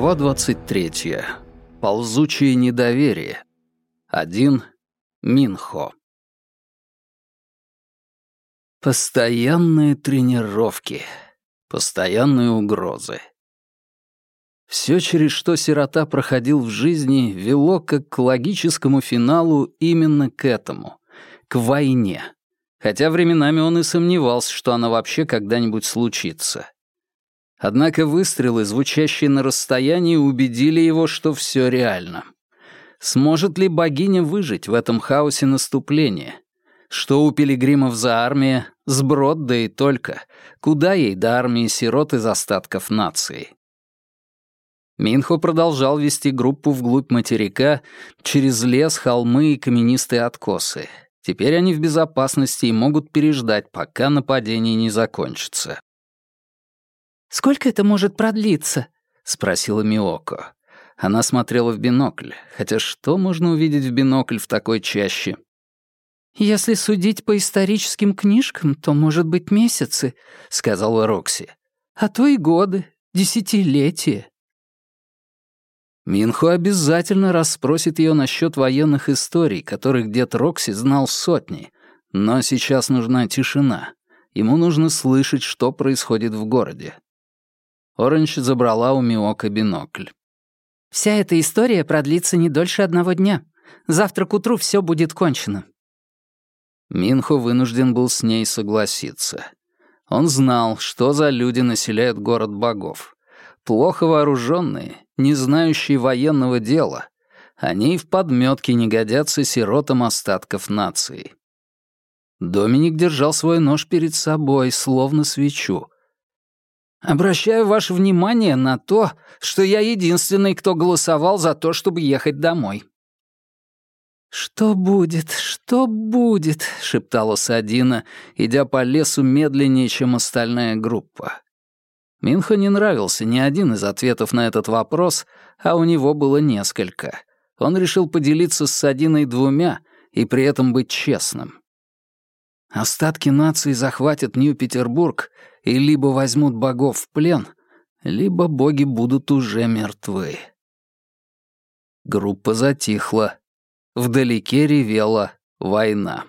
Глава 23. Ползучее недоверие. Один. Минхо. Постоянные тренировки. Постоянные угрозы. Все, через что сирота проходил в жизни, вело как к логическому финалу именно к этому. К войне. Хотя временами он и сомневался, что она вообще когда-нибудь случится. Однако выстрелы, звучащие на расстоянии, убедили его, что все реально. Сможет ли богиня выжить в этом хаосе наступления? Что у пилигримов за армия? Сброд, да и только. Куда ей до армии сирот из остатков нации? Минхо продолжал вести группу вглубь материка через лес, холмы и каменистые откосы. Теперь они в безопасности и могут переждать, пока нападение не закончится. «Сколько это может продлиться?» — спросила Миоко. Она смотрела в бинокль, хотя что можно увидеть в бинокль в такой чаще? «Если судить по историческим книжкам, то, может быть, месяцы», — сказала Рокси. «А то и годы, десятилетия». Минху обязательно расспросит ее насчет военных историй, которых дед Рокси знал сотни, но сейчас нужна тишина. Ему нужно слышать, что происходит в городе. Оранж забрала у Миока бинокль. «Вся эта история продлится не дольше одного дня. Завтра к утру все будет кончено». Минхо вынужден был с ней согласиться. Он знал, что за люди населяют город богов. Плохо вооруженные, не знающие военного дела. Они в подметке не годятся сиротам остатков нации. Доминик держал свой нож перед собой, словно свечу — Обращаю ваше внимание на то, что я единственный, кто голосовал за то, чтобы ехать домой». «Что будет? Что будет?» — шептала Садина, идя по лесу медленнее, чем остальная группа. Минхо не нравился ни один из ответов на этот вопрос, а у него было несколько. Он решил поделиться с Садиной двумя и при этом быть честным. Остатки нации захватят Нью-Петербург и либо возьмут богов в плен, либо боги будут уже мертвы. Группа затихла. Вдалеке ревела война.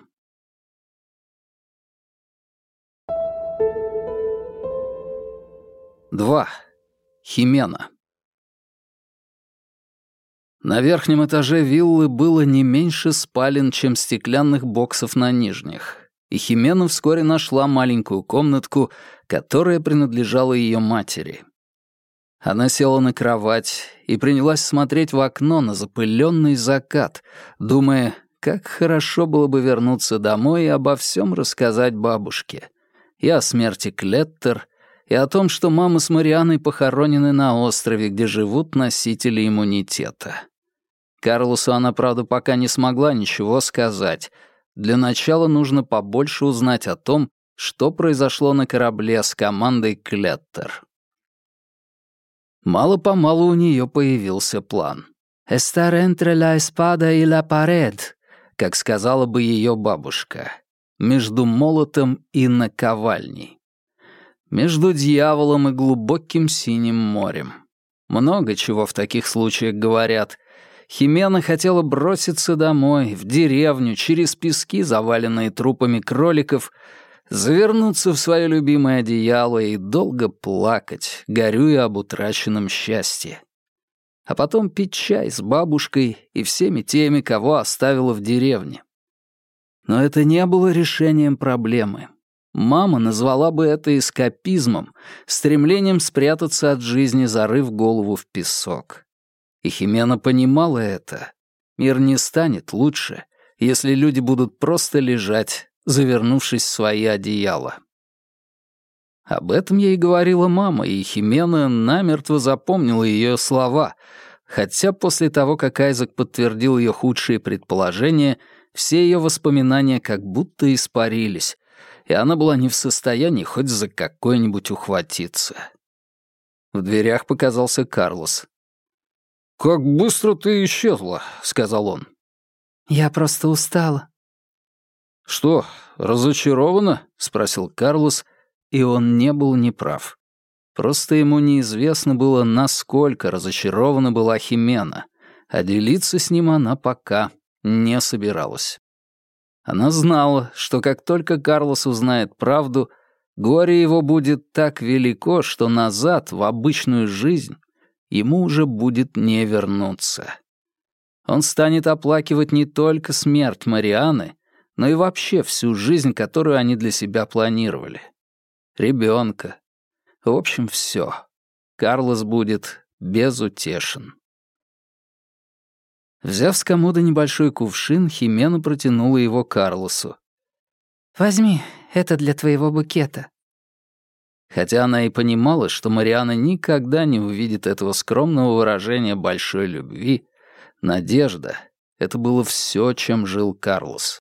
Два. Химена. На верхнем этаже виллы было не меньше спален, чем стеклянных боксов на нижних и Химена вскоре нашла маленькую комнатку, которая принадлежала ее матери. Она села на кровать и принялась смотреть в окно на запыленный закат, думая, как хорошо было бы вернуться домой и обо всем рассказать бабушке. И о смерти Клеттер, и о том, что мама с Марианой похоронены на острове, где живут носители иммунитета. Карлосу она, правда, пока не смогла ничего сказать — для начала нужно побольше узнать о том, что произошло на корабле с командой Клеттер. Мало-помалу у нее появился план. «Estar entre la espada y la pared», как сказала бы ее бабушка, между молотом и наковальней. Между дьяволом и глубоким синим морем. Много чего в таких случаях говорят, Химена хотела броситься домой, в деревню, через пески, заваленные трупами кроликов, завернуться в свое любимое одеяло и долго плакать, горюя об утраченном счастье. А потом пить чай с бабушкой и всеми теми, кого оставила в деревне. Но это не было решением проблемы. Мама назвала бы это эскапизмом, стремлением спрятаться от жизни, зарыв голову в песок. И Химена понимала это. Мир не станет лучше, если люди будут просто лежать, завернувшись в свои одеяла. Об этом ей говорила мама, и Химена намертво запомнила ее слова, хотя после того, как Айзек подтвердил ее худшие предположения, все ее воспоминания как будто испарились, и она была не в состоянии хоть за какое-нибудь ухватиться. В дверях показался Карлос. «Как быстро ты исчезла», — сказал он. «Я просто устала». «Что, разочарована?» — спросил Карлос, и он не был неправ. Просто ему неизвестно было, насколько разочарована была Химена, а делиться с ним она пока не собиралась. Она знала, что как только Карлос узнает правду, горе его будет так велико, что назад, в обычную жизнь, ему уже будет не вернуться. Он станет оплакивать не только смерть Марианы, но и вообще всю жизнь, которую они для себя планировали. Ребенка. В общем, все. Карлос будет безутешен. Взяв с комода небольшой кувшин, Химена протянула его Карлосу. «Возьми, это для твоего букета». Хотя она и понимала, что Мариана никогда не увидит этого скромного выражения большой любви, надежда — это было все, чем жил Карлос.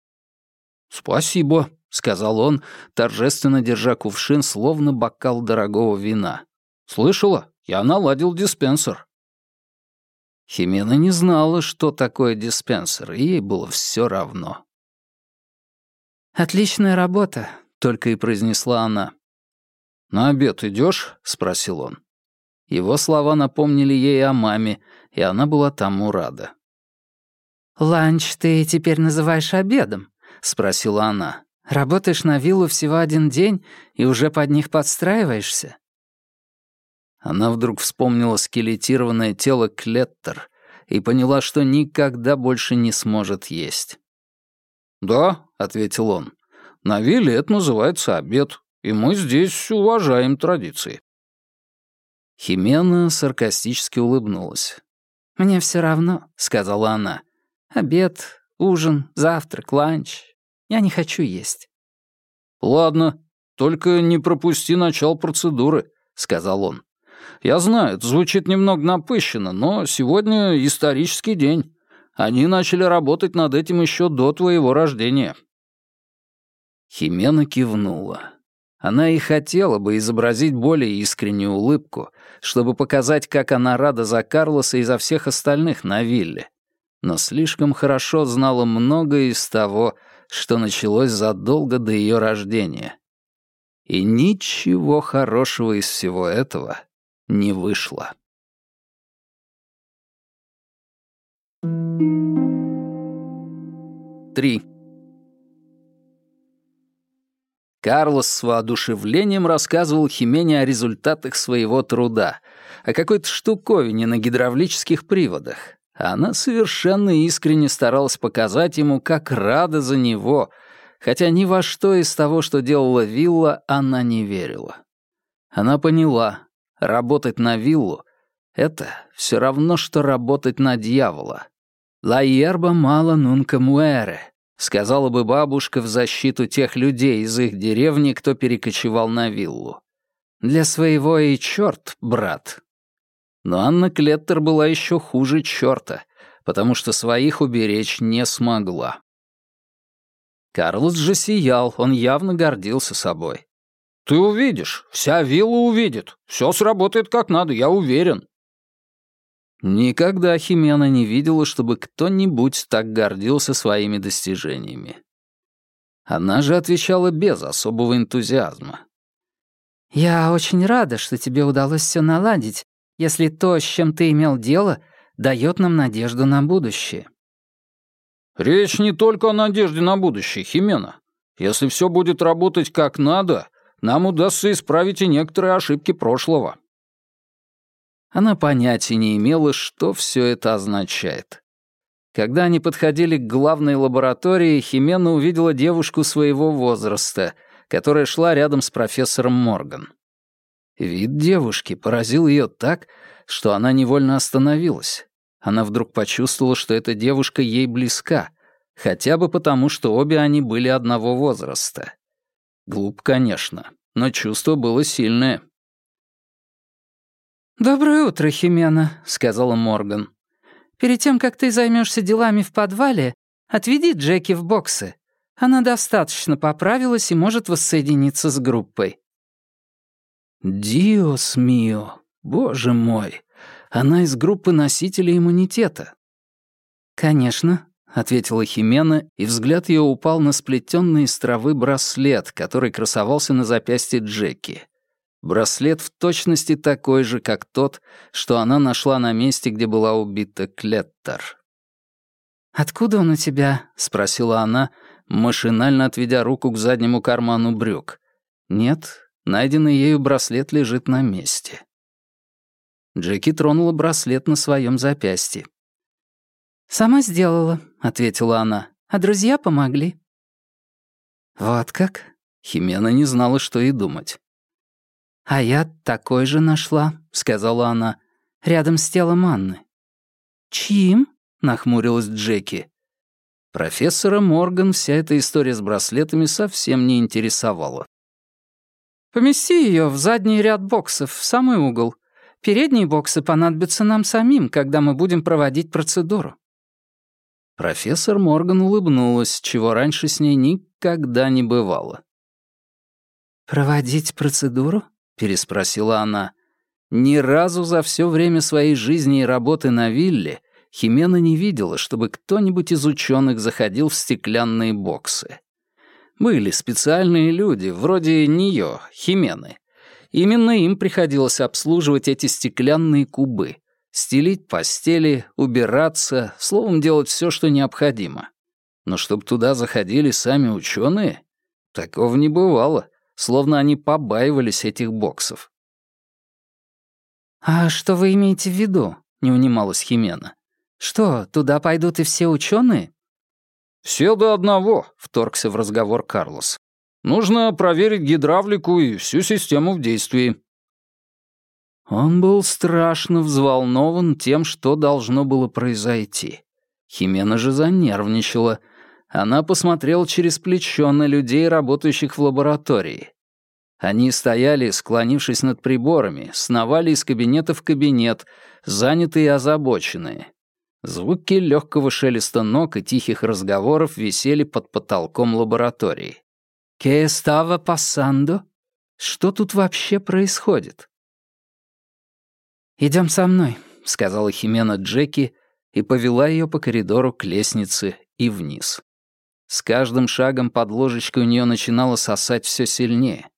«Спасибо», — сказал он, торжественно держа кувшин, словно бокал дорогого вина. «Слышала? Я наладил диспенсер». Химена не знала, что такое диспенсер, и ей было все равно. «Отличная работа», — только и произнесла она. «На обед идешь? спросил он. Его слова напомнили ей о маме, и она была тому рада. «Ланч ты теперь называешь обедом?» — спросила она. «Работаешь на виллу всего один день и уже под них подстраиваешься?» Она вдруг вспомнила скелетированное тело Клеттер и поняла, что никогда больше не сможет есть. «Да», — ответил он, — «на вилле это называется обед, и мы здесь уважаем традиции». Химена саркастически улыбнулась. «Мне все равно», — сказала она. «Обед, ужин, завтрак, ланч. Я не хочу есть». «Ладно, только не пропусти начало процедуры», — сказал он. Я знаю, это звучит немного напыщенно, но сегодня исторический день. Они начали работать над этим еще до твоего рождения». Химена кивнула. Она и хотела бы изобразить более искреннюю улыбку, чтобы показать, как она рада за Карлоса и за всех остальных на вилле. Но слишком хорошо знала многое из того, что началось задолго до ее рождения. И ничего хорошего из всего этого не вышло. Три. Карлос с воодушевлением рассказывал Химене о результатах своего труда, о какой-то штуковине на гидравлических приводах. Она совершенно искренне старалась показать ему, как рада за него, хотя ни во что из того, что делала Вилла, она не верила. Она поняла, Работать на виллу — это все равно, что работать на дьявола. «La hierba mala nunca muere», — сказала бы бабушка в защиту тех людей из их деревни, кто перекочевал на виллу. «Для своего и черт, брат». Но Анна Клеттер была еще хуже черта, потому что своих уберечь не смогла. Карлос же сиял, он явно гордился собой. Ты увидишь, вся вилла увидит. Все сработает как надо, я уверен. Никогда Химена не видела, чтобы кто-нибудь так гордился своими достижениями. Она же отвечала без особого энтузиазма. «Я очень рада, что тебе удалось все наладить, если то, с чем ты имел дело, дает нам надежду на будущее». «Речь не только о надежде на будущее, Химена. Если все будет работать как надо, нам удастся исправить и некоторые ошибки прошлого». Она понятия не имела, что все это означает. Когда они подходили к главной лаборатории, Химена увидела девушку своего возраста, которая шла рядом с профессором Морган. Вид девушки поразил ее так, что она невольно остановилась. Она вдруг почувствовала, что эта девушка ей близка, хотя бы потому, что обе они были одного возраста. Глуп, конечно, но чувство было сильное. «Доброе утро, Химена», — сказала Морган. «Перед тем, как ты займешься делами в подвале, отведи Джеки в боксы. Она достаточно поправилась и может воссоединиться с группой». «Диос мио, боже мой, она из группы носителей иммунитета». «Конечно, — ответила Химена, и взгляд ее упал на сплетенный из травы браслет, который красовался на запястье Джеки. Браслет в точности такой же, как тот, что она нашла на месте, где была убита Клеттер. «Откуда он у тебя?» — спросила она, машинально отведя руку к заднему карману брюк. «Нет, найденный ею браслет лежит на месте». Джеки тронула браслет на своем запястье. «Сама сделала», — ответила она, — «а друзья помогли». «Вот как?» — Химена не знала, что и думать. «А я такой же нашла», — сказала она, — «рядом с телом Анны». «Чьим?» — нахмурилась Джеки. Профессора Морган вся эта история с браслетами совсем не интересовала. «Помести ее в задний ряд боксов, в самый угол. Передние боксы понадобятся нам самим, когда мы будем проводить процедуру». Профессор Морган улыбнулась, чего раньше с ней никогда не бывало. «Проводить процедуру?» — переспросила она. Ни разу за все время своей жизни и работы на вилле Химена не видела, чтобы кто-нибудь из ученых заходил в стеклянные боксы. Были специальные люди, вроде нее, Химены. Именно им приходилось обслуживать эти стеклянные кубы, стелить постели, убираться, словом, делать все, что необходимо. Но чтобы туда заходили сами ученые, такого не бывало словно они побаивались этих боксов. «А что вы имеете в виду?» — не унималась Химена. «Что, туда пойдут и все ученые? «Все до одного», — вторгся в разговор Карлос. «Нужно проверить гидравлику и всю систему в действии». Он был страшно взволнован тем, что должно было произойти. Химена же занервничала — она посмотрела через плечо на людей, работающих в лаборатории. Они стояли, склонившись над приборами, сновали из кабинета в кабинет, занятые и озабоченные. Звуки легкого шелеста ног и тихих разговоров висели под потолком лаборатории. «Ке става пассандо? Что тут вообще происходит?» «Идем со мной», — сказала Химена Джеки и повела ее по коридору к лестнице и вниз. С каждым шагом под ложечкой у нее начинало сосать все сильнее.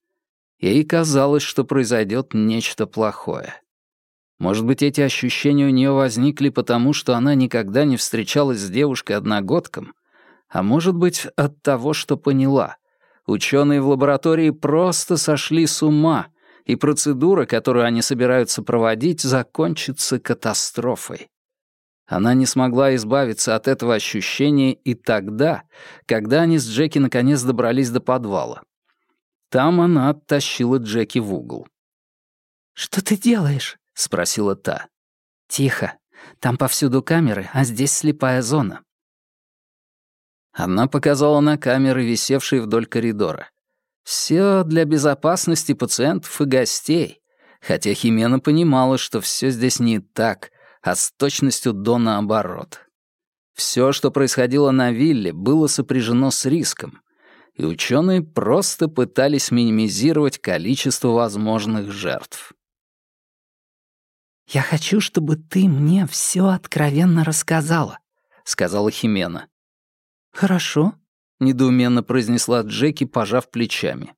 Ей казалось, что произойдет нечто плохое. Может быть, эти ощущения у нее возникли потому, что она никогда не встречалась с девушкой-одногодком, а может быть, от того, что поняла. Ученые в лаборатории просто сошли с ума, и процедура, которую они собираются проводить, закончится катастрофой. Она не смогла избавиться от этого ощущения и тогда, когда они с Джеки наконец добрались до подвала. Там она оттащила Джеки в угол. «Что ты делаешь?» — спросила та. «Тихо. Там повсюду камеры, а здесь слепая зона». Она показала на камеры, висевшие вдоль коридора. Все для безопасности пациентов и гостей, хотя Химена понимала, что все здесь не так, а с точностью до наоборот. Все, что происходило на вилле, было сопряжено с риском, и ученые просто пытались минимизировать количество возможных жертв. «Я хочу, чтобы ты мне все откровенно рассказала», — сказала Химена. «Хорошо», — недоуменно произнесла Джеки, пожав плечами.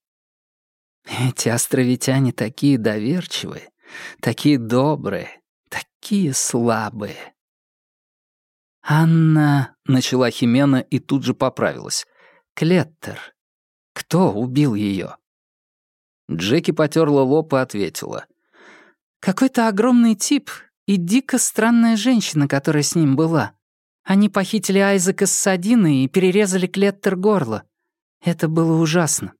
«Эти островитяне такие доверчивые, такие добрые, такие слабые». «Анна», — начала Химена и тут же поправилась. «Клеттер. Кто убил ее?» Джеки потерла лоб и ответила. «Какой-то огромный тип и дико странная женщина, которая с ним была. Они похитили Айзека с Садиной и перерезали Клеттер горло. Это было ужасно».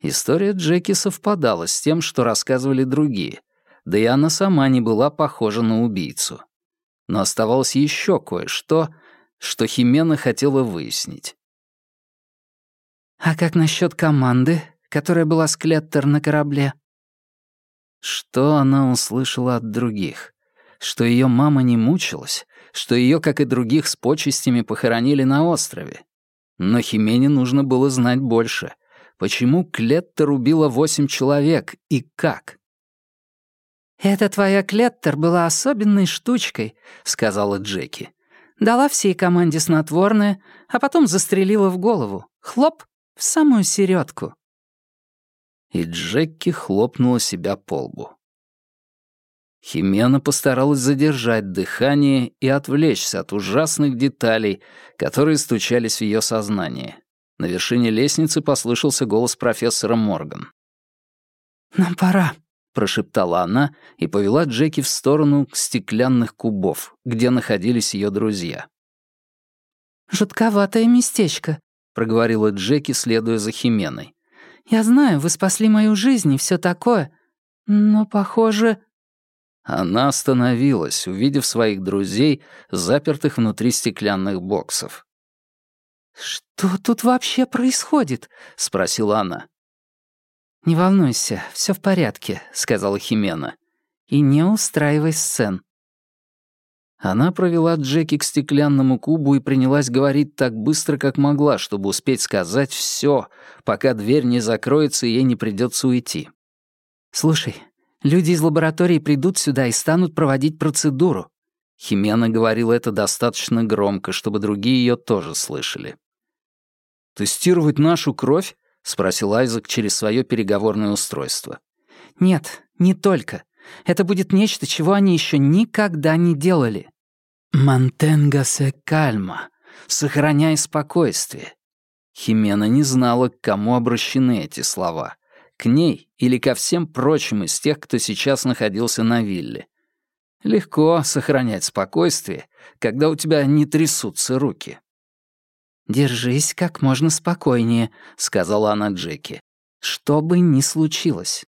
История Джеки совпадала с тем, что рассказывали другие — да и она сама не была похожа на убийцу. Но оставалось еще кое-что, что Химена хотела выяснить. «А как насчет команды, которая была с Клеттер на корабле?» Что она услышала от других? Что ее мама не мучилась, что ее, как и других, с почестями похоронили на острове. Но Химене нужно было знать больше. Почему Клеттер убила восемь человек и как? «Эта твоя Клеттер была особенной штучкой», — сказала Джеки. «Дала всей команде снотворное, а потом застрелила в голову. Хлоп, в самую середку. И Джекки хлопнула себя по лбу. Химена постаралась задержать дыхание и отвлечься от ужасных деталей, которые стучались в ее сознание. На вершине лестницы послышался голос профессора Морган. «Нам пора», — прошептала она и повела Джеки в сторону стеклянных кубов, где находились ее друзья. «Жутковатое местечко», — проговорила Джеки, следуя за Хименой. «Я знаю, вы спасли мою жизнь и все такое, но, похоже...» Она остановилась, увидев своих друзей, запертых внутри стеклянных боксов. «Что тут вообще происходит?» — спросила она. «Не волнуйся, все в порядке», — сказала Химена. «И не устраивай сцен». Она провела Джеки к стеклянному кубу и принялась говорить так быстро, как могла, чтобы успеть сказать все, пока дверь не закроется и ей не придется уйти. «Слушай, люди из лаборатории придут сюда и станут проводить процедуру». Химена говорила это достаточно громко, чтобы другие ее тоже слышали. «Тестировать нашу кровь?» — спросил Айзек через свое переговорное устройство. «Нет, не только. Это будет нечто, чего они еще никогда не делали. «Мантенгасе кальма. Сохраняй спокойствие». Химена не знала, к кому обращены эти слова. К ней или ко всем прочим из тех, кто сейчас находился на вилле. Легко сохранять спокойствие, когда у тебя не трясутся руки. «Держись как можно спокойнее», — сказала она Джеки. «Что бы ни случилось».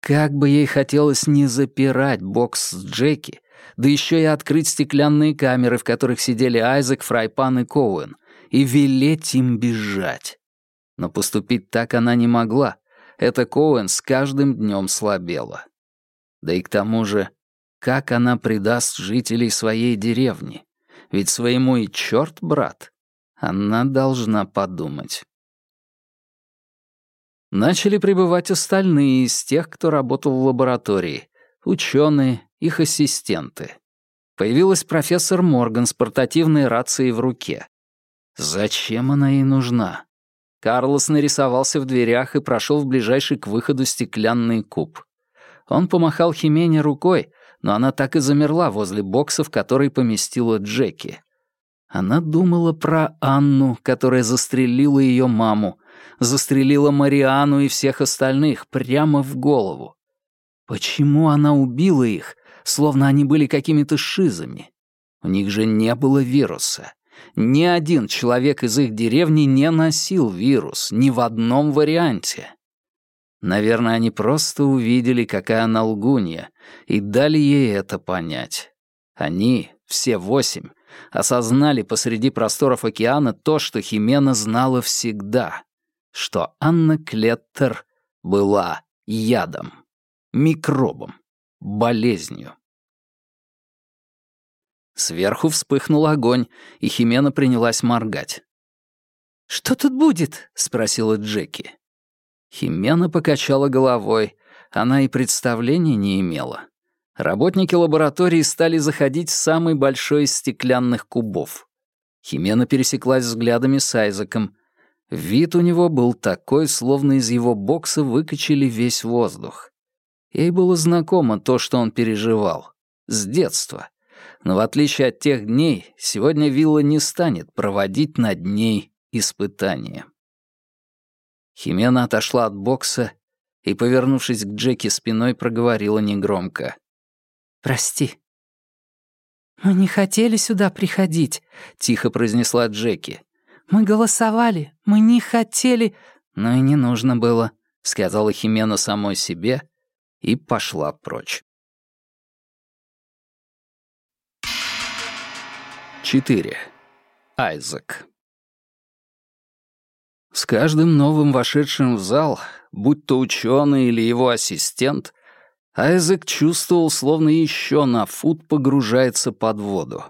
Как бы ей хотелось не запирать бокс с Джеки, да еще и открыть стеклянные камеры, в которых сидели Айзек, Фрайпан и Коуэн, и велеть им бежать. Но поступить так она не могла. Эта Коуэн с каждым днем слабела. Да и к тому же, как она предаст жителей своей деревни? Ведь своему и черт, брат. Она должна подумать. Начали прибывать остальные из тех, кто работал в лаборатории. Ученые, их ассистенты. Появилась профессор Морган с портативной рацией в руке. Зачем она ей нужна? Карлос нарисовался в дверях и прошел в ближайший к выходу стеклянный куб. Он помахал Химене рукой, но она так и замерла возле бокса, в который поместила Джеки. Она думала про Анну, которая застрелила ее маму, застрелила Мариану и всех остальных прямо в голову. Почему она убила их, словно они были какими-то шизами? У них же не было вируса. Ни один человек из их деревни не носил вирус, ни в одном варианте. Наверное, они просто увидели, какая она лгунья, и дали ей это понять. Они, все восемь, осознали посреди просторов океана то, что Химена знала всегда, что Анна Клеттер была ядом, микробом, болезнью. Сверху вспыхнул огонь, и Химена принялась моргать. «Что тут будет?» — спросила Джеки. Химена покачала головой. Она и представления не имела. Работники лаборатории стали заходить в самый большой из стеклянных кубов. Химена пересеклась взглядами с Айзеком. Вид у него был такой, словно из его бокса выкачали весь воздух. Ей было знакомо то, что он переживал. С детства. Но в отличие от тех дней, сегодня вилла не станет проводить над ней испытания. Химена отошла от бокса и, повернувшись к Джеки спиной, проговорила негромко. «Прости». «Мы не хотели сюда приходить», — тихо произнесла Джеки. «Мы голосовали, мы не хотели...» «Ну и не нужно было», — сказала Химена самой себе и пошла прочь. 4. Айзек. С каждым новым вошедшим в зал, будь то ученый или его ассистент, Айзек чувствовал, словно еще на фут погружается под воду.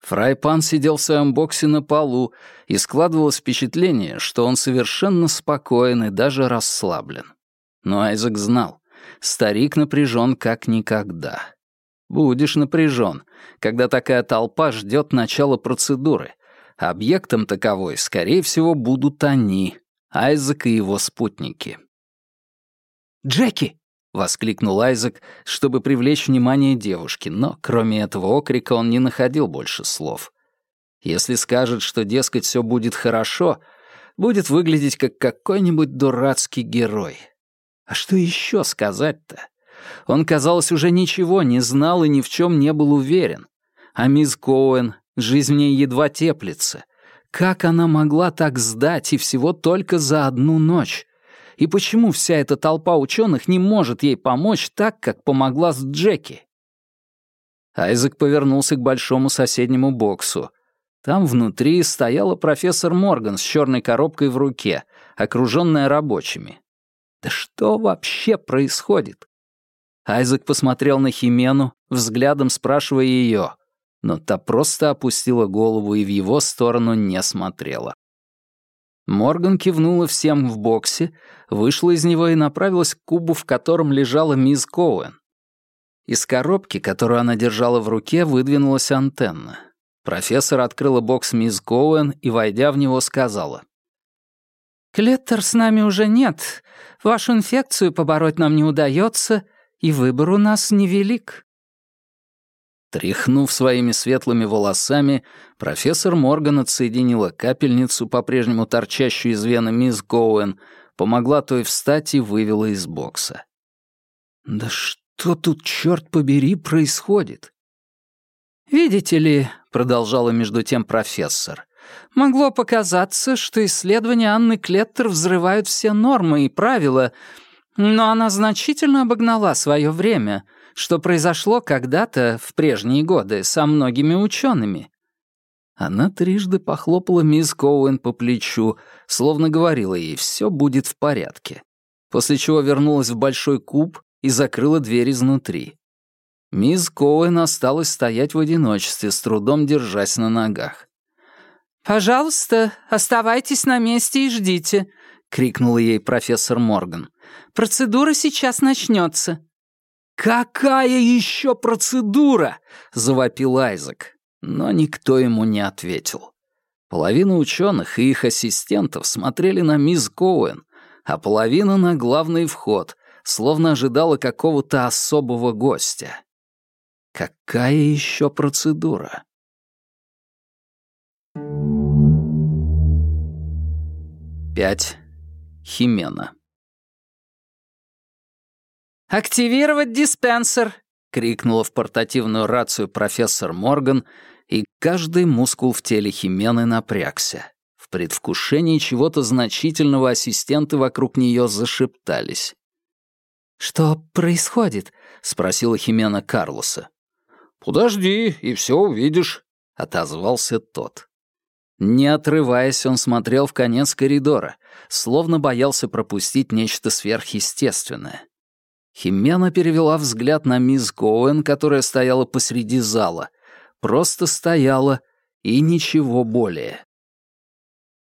Фрайпан сидел в своем боксе на полу, и складывалось впечатление, что он совершенно спокоен и даже расслаблен. Но Айзек знал, старик напряжен как никогда. Будешь напряжен, когда такая толпа ждет начала процедуры, Объектом таковой, скорее всего, будут они, Айзек и его спутники. «Джеки!» — воскликнул Айзек, чтобы привлечь внимание девушки, но кроме этого окрика он не находил больше слов. Если скажет, что, дескать, все будет хорошо, будет выглядеть как какой-нибудь дурацкий герой. А что еще сказать-то? Он, казалось, уже ничего не знал и ни в чем не был уверен. А мисс Коуэн, жизнь в ней едва теплится. Как она могла так сдать и всего только за одну ночь? И почему вся эта толпа ученых не может ей помочь так, как помогла с Джеки? Айзек повернулся к большому соседнему боксу. Там внутри стояла профессор Морган с черной коробкой в руке, окруженная рабочими. Да что вообще происходит? Айзек посмотрел на Химену, взглядом спрашивая ее, но та просто опустила голову и в его сторону не смотрела. Морган кивнула всем в боксе, вышла из него и направилась к кубу, в котором лежала мисс Коуэн. Из коробки, которую она держала в руке, выдвинулась антенна. Профессор открыла бокс мисс Коуэн и, войдя в него, сказала. «Клеттер с нами уже нет. Вашу инфекцию побороть нам не удается, и выбор у нас невелик». Тряхнув своими светлыми волосами, профессор Морган отсоединила капельницу, по-прежнему торчащую из вены мисс Гоуэн, помогла той встать и вывела из бокса. «Да что тут, черт побери, происходит?» «Видите ли», — продолжала между тем профессор, «могло показаться, что исследования Анны Клеттер взрывают все нормы и правила, но она значительно обогнала свое время» что произошло когда-то, в прежние годы, со многими учеными. Она трижды похлопала мисс Коуэн по плечу, словно говорила ей «все будет в порядке», после чего вернулась в большой куб и закрыла дверь изнутри. Мисс Коуэн осталась стоять в одиночестве, с трудом держась на ногах. «Пожалуйста, оставайтесь на месте и ждите», — крикнула ей профессор Морган. «Процедура сейчас начнется. «Какая еще процедура?» — завопил Айзек. Но никто ему не ответил. Половина ученых и их ассистентов смотрели на мисс Коуэн, а половина на главный вход, словно ожидала какого-то особого гостя. Какая еще процедура? Пять. Химена. «Активировать диспенсер!» — крикнула в портативную рацию профессор Морган, и каждый мускул в теле Химены напрягся. В предвкушении чего-то значительного ассистенты вокруг нее зашептались. «Что происходит?» — спросила Химена Карлоса. «Подожди, и все увидишь», — отозвался тот. Не отрываясь, он смотрел в конец коридора, словно боялся пропустить нечто сверхъестественное. Химена перевела взгляд на мисс Гоуэн, которая стояла посреди зала. Просто стояла и ничего более.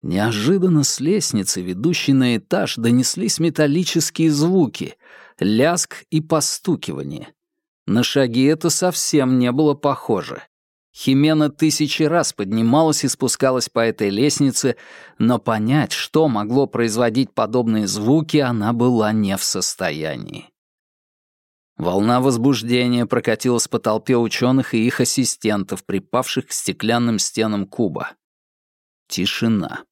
Неожиданно с лестницы, ведущей на этаж, донеслись металлические звуки, ляск и постукивание. На шаги это совсем не было похоже. Химена тысячи раз поднималась и спускалась по этой лестнице, но понять, что могло производить подобные звуки, она была не в состоянии. Волна возбуждения прокатилась по толпе ученых и их ассистентов, припавших к стеклянным стенам куба. Тишина.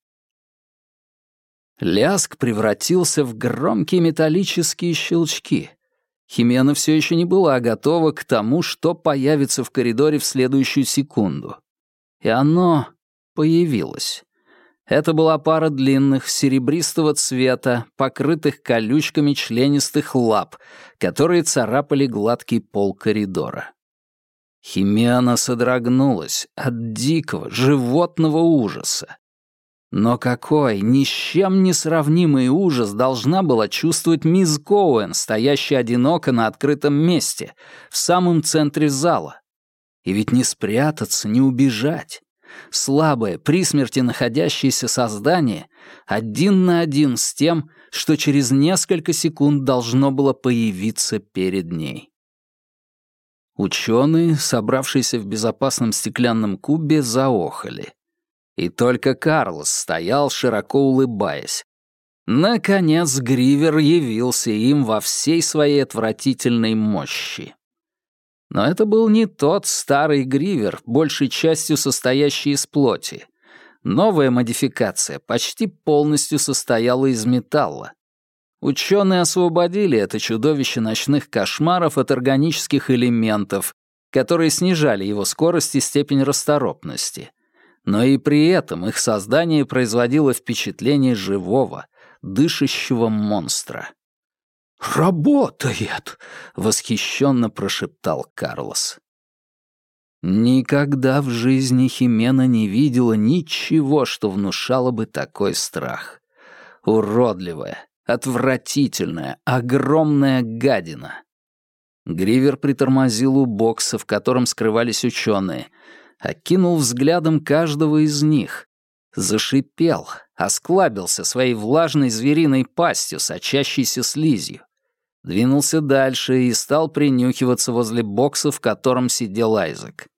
Ляск превратился в громкие металлические щелчки. Химена все еще не была готова к тому, что появится в коридоре в следующую секунду. И оно появилось. Это была пара длинных, серебристого цвета, покрытых колючками членистых лап, которые царапали гладкий пол коридора. Химиана содрогнулась от дикого, животного ужаса. Но какой, ни с чем не сравнимый ужас должна была чувствовать мисс Коуэн, стоящая одиноко на открытом месте, в самом центре зала. И ведь не спрятаться, не убежать слабое, при смерти находящееся создание, один на один с тем, что через несколько секунд должно было появиться перед ней. Ученые, собравшиеся в безопасном стеклянном кубе, заохали. И только Карлос стоял, широко улыбаясь, Наконец Гривер явился им во всей своей отвратительной мощи. Но это был не тот старый Гривер, большей частью состоящий из плоти. Новая модификация почти полностью состояла из металла. Ученые освободили это чудовище ночных кошмаров от органических элементов, которые снижали его скорость и степень расторопности. Но и при этом их создание производило впечатление живого, дышащего монстра. «Работает!» — восхищенно прошептал Карлос. Никогда в жизни Химена не видела ничего, что внушало бы такой страх. Уродливая, отвратительная, огромная гадина. Гривер притормозил у бокса, в котором скрывались ученые, окинул взглядом каждого из них, зашипел, осклабился своей влажной звериной пастью, сочащейся слизью, двинулся дальше и стал принюхиваться возле бокса, в котором сидел Айзек.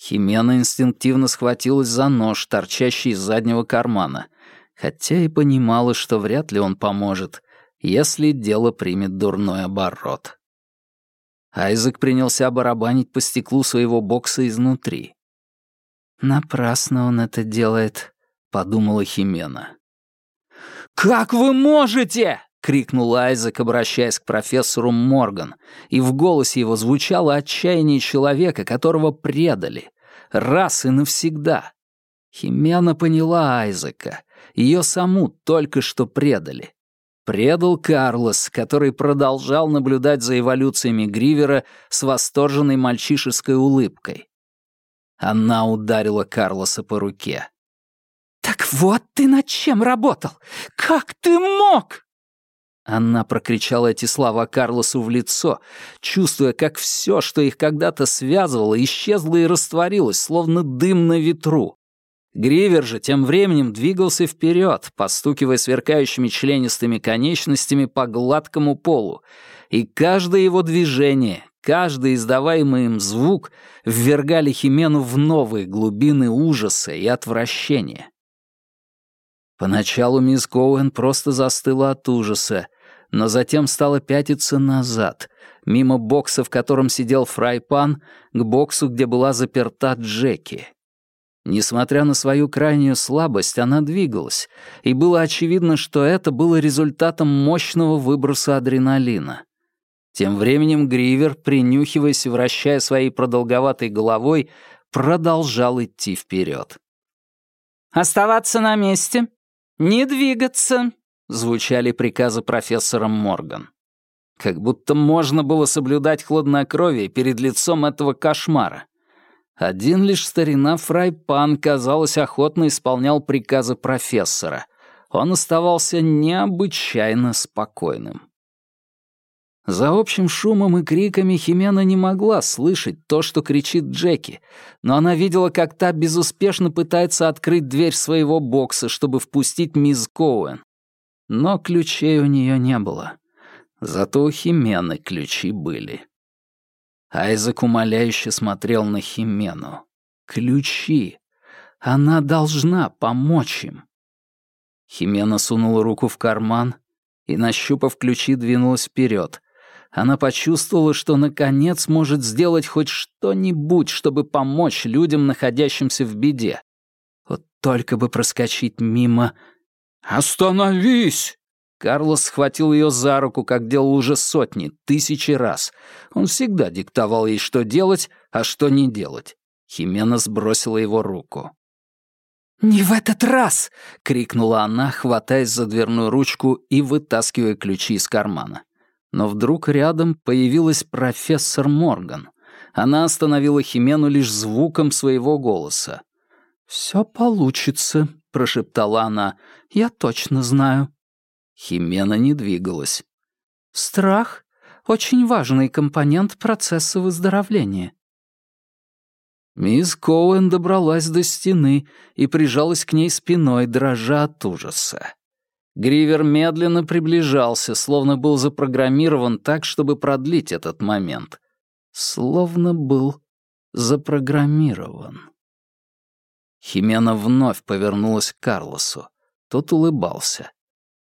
Химена инстинктивно схватилась за нож, торчащий из заднего кармана, хотя и понимала, что вряд ли он поможет, если дело примет дурной оборот. Айзек принялся барабанить по стеклу своего бокса изнутри. «Напрасно он это делает», — подумала Химена. «Как вы можете?» — крикнул Айзек, обращаясь к профессору Морган, и в голосе его звучало отчаяние человека, которого предали, раз и навсегда. Химена поняла Айзека, ее саму только что предали. Предал Карлос, который продолжал наблюдать за эволюциями Гривера с восторженной мальчишеской улыбкой. Она ударила Карлоса по руке. «Так вот ты над чем работал! Как ты мог?» Она прокричала эти слова Карлосу в лицо, чувствуя, как все, что их когда-то связывало, исчезло и растворилось, словно дым на ветру. Гривер же тем временем двигался вперед, постукивая сверкающими членистыми конечностями по гладкому полу, и каждое его движение, каждый издаваемый им звук ввергали Химену в новые глубины ужаса и отвращения. Поначалу мисс Коуэн просто застыла от ужаса, но затем стала пятиться назад, мимо бокса, в котором сидел фрайпан, к боксу, где была заперта Джеки. Несмотря на свою крайнюю слабость, она двигалась, и было очевидно, что это было результатом мощного выброса адреналина. Тем временем Гривер, принюхиваясь и вращая своей продолговатой головой, продолжал идти вперед. «Оставаться на месте», «Не двигаться!» — звучали приказы профессора Морган. Как будто можно было соблюдать хладнокровие перед лицом этого кошмара. Один лишь старина Фрайпан, казалось, охотно исполнял приказы профессора. Он оставался необычайно спокойным. За общим шумом и криками Химена не могла слышать то, что кричит Джеки, но она видела, как та безуспешно пытается открыть дверь своего бокса, чтобы впустить мисс Коуэн. Но ключей у нее не было. Зато у Химены ключи были. Айзек умоляюще смотрел на Химену. Ключи. Она должна помочь им. Химена сунула руку в карман и, нащупав ключи, двинулась вперед, она почувствовала, что наконец может сделать хоть что-нибудь, чтобы помочь людям, находящимся в беде. Вот только бы проскочить мимо... «Остановись!» Карлос схватил ее за руку, как делал уже сотни, тысячи раз. Он всегда диктовал ей, что делать, а что не делать. Химена сбросила его руку. «Не в этот раз!» — крикнула она, хватаясь за дверную ручку и вытаскивая ключи из кармана. Но вдруг рядом появилась профессор Морган. Она остановила Химену лишь звуком своего голоса. «Все получится», — прошептала она. «Я точно знаю». Химена не двигалась. «Страх — очень важный компонент процесса выздоровления». Мисс Коуэн добралась до стены и прижалась к ней спиной, дрожа от ужаса. Гривер медленно приближался, словно был запрограммирован так, чтобы продлить этот момент. Словно был запрограммирован. Химена вновь повернулась к Карлосу. Тот улыбался.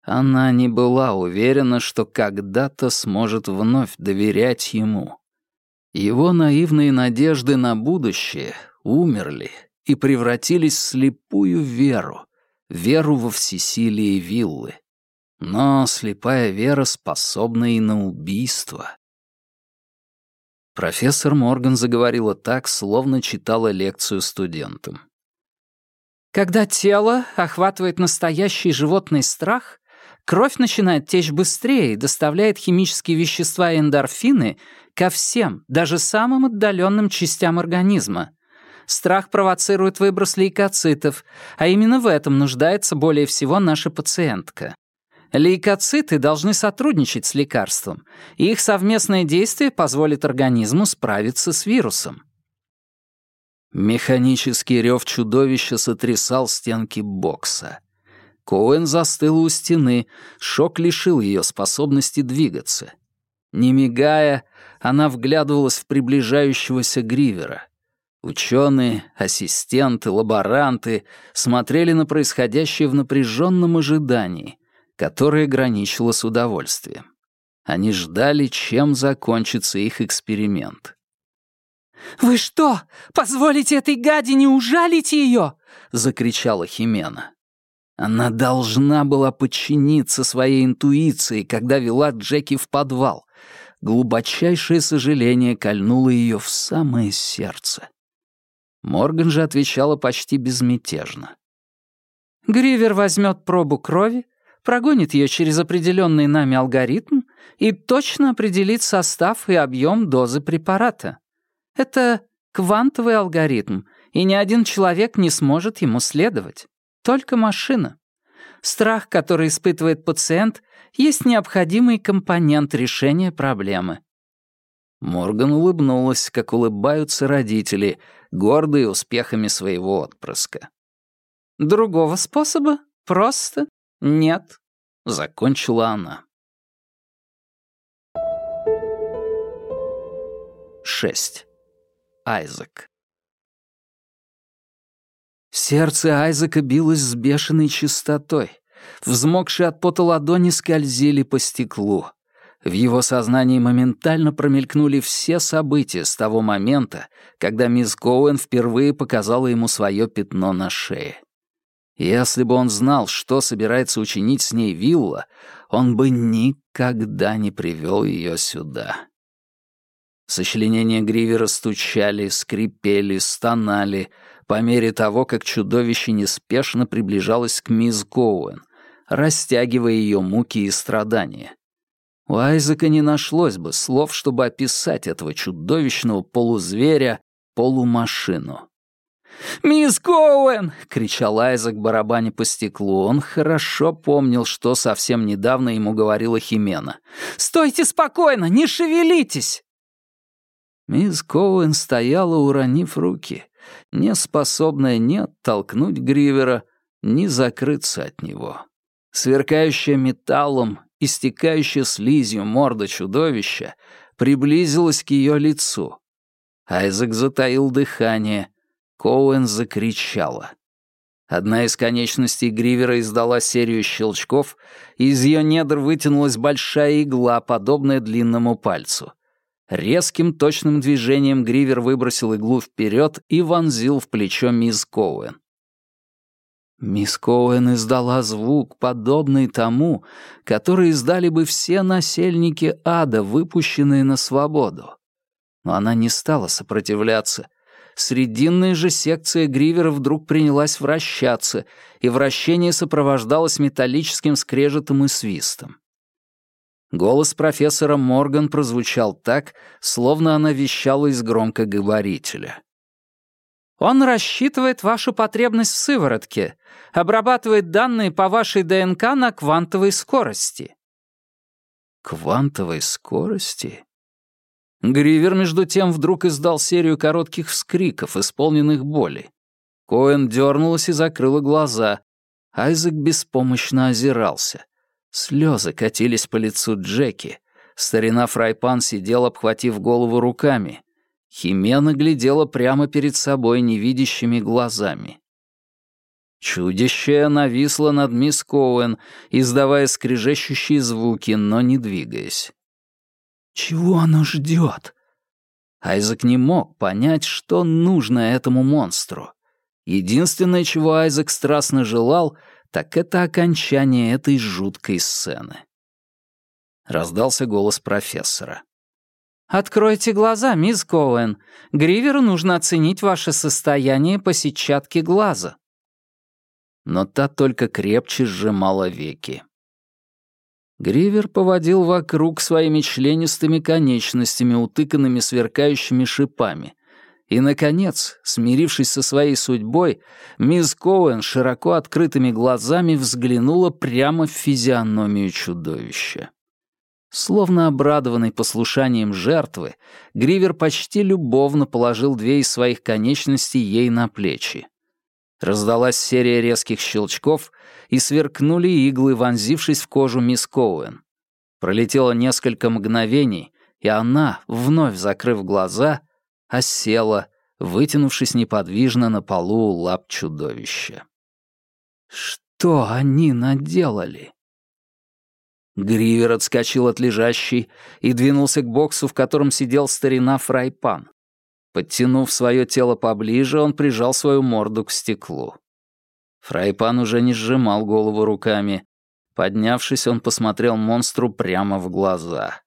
Она не была уверена, что когда-то сможет вновь доверять ему. Его наивные надежды на будущее умерли и превратились в слепую веру, веру во всесилие виллы. Но слепая вера способна и на убийство. Профессор Морган заговорила так, словно читала лекцию студентам. Когда тело охватывает настоящий животный страх, кровь начинает течь быстрее и доставляет химические вещества и эндорфины ко всем, даже самым отдаленным частям организма. Страх провоцирует выброс лейкоцитов, а именно в этом нуждается более всего наша пациентка. Лейкоциты должны сотрудничать с лекарством, и их совместное действие позволит организму справиться с вирусом. Механический рев чудовища сотрясал стенки бокса. Коэн застыл у стены, шок лишил ее способности двигаться. Не мигая, она вглядывалась в приближающегося Гривера. Ученые, ассистенты, лаборанты смотрели на происходящее в напряженном ожидании, которое граничило с удовольствием. Они ждали, чем закончится их эксперимент. «Вы что, позволите этой гадине ужалить ее?» — закричала Химена. Она должна была подчиниться своей интуиции, когда вела Джеки в подвал. Глубочайшее сожаление кольнуло ее в самое сердце. Морган же отвечала почти безмятежно. «Гривер возьмет пробу крови, прогонит ее через определенный нами алгоритм и точно определит состав и объем дозы препарата. Это квантовый алгоритм, и ни один человек не сможет ему следовать. Только машина. Страх, который испытывает пациент, есть необходимый компонент решения проблемы. Морган улыбнулась, как улыбаются родители, гордые успехами своего отпрыска. «Другого способа просто нет», — закончила она. 6. Айзек. Сердце Айзека билось с бешеной частотой. Взмокшие от пота ладони скользили по стеклу. В его сознании моментально промелькнули все события с того момента, когда мисс Коуэн впервые показала ему свое пятно на шее. Если бы он знал, что собирается учинить с ней Вилла, он бы никогда не привел ее сюда. Сочленения Гривера стучали, скрипели, стонали по мере того, как чудовище неспешно приближалось к мисс Гоуэн, растягивая ее муки и страдания. У Айзека не нашлось бы слов, чтобы описать этого чудовищного полузверя, полумашину. «Мисс Коуэн!» — кричал Айзек, барабаня по стеклу. Он хорошо помнил, что совсем недавно ему говорила Химена. «Стойте спокойно, не шевелитесь!» Мисс Коуэн стояла, уронив руки, не способная ни оттолкнуть Гривера, ни закрыться от него. Сверкающая металлом, истекающая слизью морда чудовища приблизилась к ее лицу. Айзек затаил дыхание. Коуэн закричала. Одна из конечностей Гривера издала серию щелчков, и из ее недр вытянулась большая игла, подобная длинному пальцу. Резким точным движением Гривер выбросил иглу вперед и вонзил в плечо мисс Коуэн. Мисс Коуэн издала звук, подобный тому, который издали бы все насельники ада, выпущенные на свободу. Но она не стала сопротивляться. Срединная же секция Гривера вдруг принялась вращаться, и вращение сопровождалось металлическим скрежетом и свистом. Голос профессора Морган прозвучал так, словно она вещала из громкоговорителя. «Он рассчитывает вашу потребность в сыворотке, обрабатывает данные по вашей ДНК на квантовой скорости». «Квантовой скорости?» Гривер, между тем, вдруг издал серию коротких вскриков, исполненных боли. Коэн дернулась и закрыла глаза. Айзек беспомощно озирался. Слезы катились по лицу Джеки. Старина Фрайпан сидел, обхватив голову руками. Химена глядела прямо перед собой невидящими глазами. Чудище нависло над мисс Коуэн, издавая скрежещущие звуки, но не двигаясь. «Чего оно ждет?» Айзек не мог понять, что нужно этому монстру. Единственное, чего Айзек страстно желал, так это окончание этой жуткой сцены. Раздался голос профессора. «Откройте глаза, мисс Коуэн. Гриверу нужно оценить ваше состояние по сетчатке глаза». Но та только крепче сжимала веки. Гривер поводил вокруг своими членистыми конечностями, утыканными сверкающими шипами. И, наконец, смирившись со своей судьбой, мисс Коуэн широко открытыми глазами взглянула прямо в физиономию чудовища. Словно обрадованный послушанием жертвы, Гривер почти любовно положил две из своих конечностей ей на плечи. Раздалась серия резких щелчков, и сверкнули иглы, вонзившись в кожу мисс Коуэн. Пролетело несколько мгновений, и она, вновь закрыв глаза, осела, вытянувшись неподвижно на полу лап чудовища. Что они наделали? Гривер отскочил от лежащей и двинулся к боксу, в котором сидел старина Фрайпан. Подтянув свое тело поближе, он прижал свою морду к стеклу. Фрайпан уже не сжимал голову руками. Поднявшись, он посмотрел монстру прямо в глаза.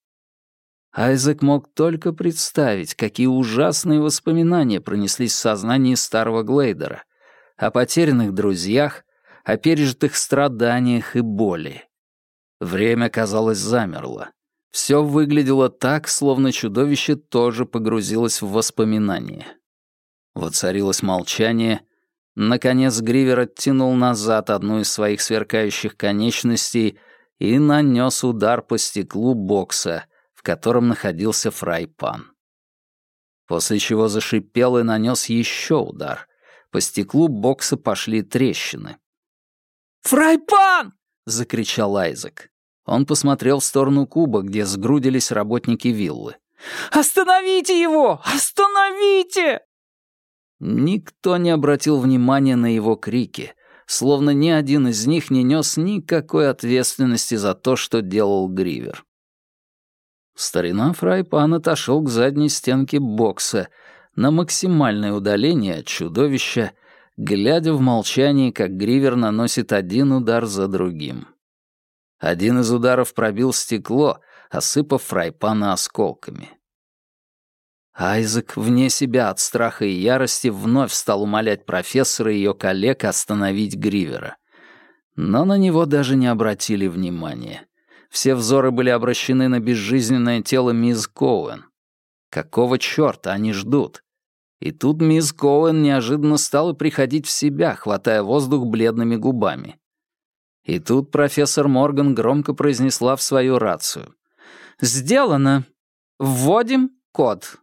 Айзек мог только представить, какие ужасные воспоминания пронеслись в сознании старого Глейдера. О потерянных друзьях, о пережитых страданиях и боли. Время, казалось, замерло. Все выглядело так, словно чудовище тоже погрузилось в воспоминания. Воцарилось молчание. Наконец Гривер оттянул назад одну из своих сверкающих конечностей и нанес удар по стеклу бокса, в котором находился фрайпан. После чего зашипел и нанес еще удар. По стеклу бокса пошли трещины. «Фрайпан!» — закричал Айзек. Он посмотрел в сторону куба, где сгрудились работники виллы. «Остановите его! Остановите!» Никто не обратил внимания на его крики, словно ни один из них не нес никакой ответственности за то, что делал Гривер. Старина Фрайпан отошел к задней стенке бокса на максимальное удаление от чудовища, глядя в молчании, как Гривер наносит один удар за другим. Один из ударов пробил стекло, осыпав фрайпана осколками. Айзек, вне себя от страха и ярости, вновь стал умолять профессора и ее коллег остановить Гривера. Но на него даже не обратили внимания. Все взоры были обращены на безжизненное тело мисс Коуэн. Какого чёрта они ждут? И тут мисс Коуэн неожиданно стала приходить в себя, хватая воздух бледными губами. И тут профессор Морган громко произнесла в свою рацию. «Сделано. Вводим код».